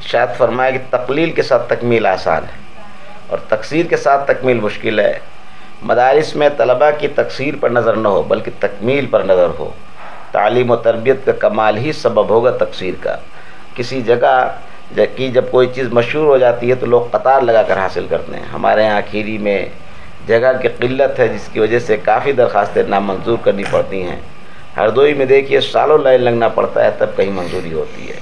शायद फरमाया कि तकलील के साथ तकमील आसान है और तकसीर के साथ तकमील मुश्किल है। मदारस में तलबा की तकसीर पर नज़र न हो, बल्कि तकमील पर नज़र हो। तालीम व तरबियत का कमाल ही सबब होगा तकसीर का। किसी जगह की जब कोई चीज़ मशहूर हो जाती है तो लोग कतार लगा कर हासिल करते हैं। हमारे यहाँ खीरी में जगह की किल्लत है, जिसकी वजह से काफ़ी दरख्वास्तें नामंजूर करनी पड़ती हैं। हरदोई में देखिए, सालों लाइन लगना पड़ता है, तब कहीं मंजूरी होती है।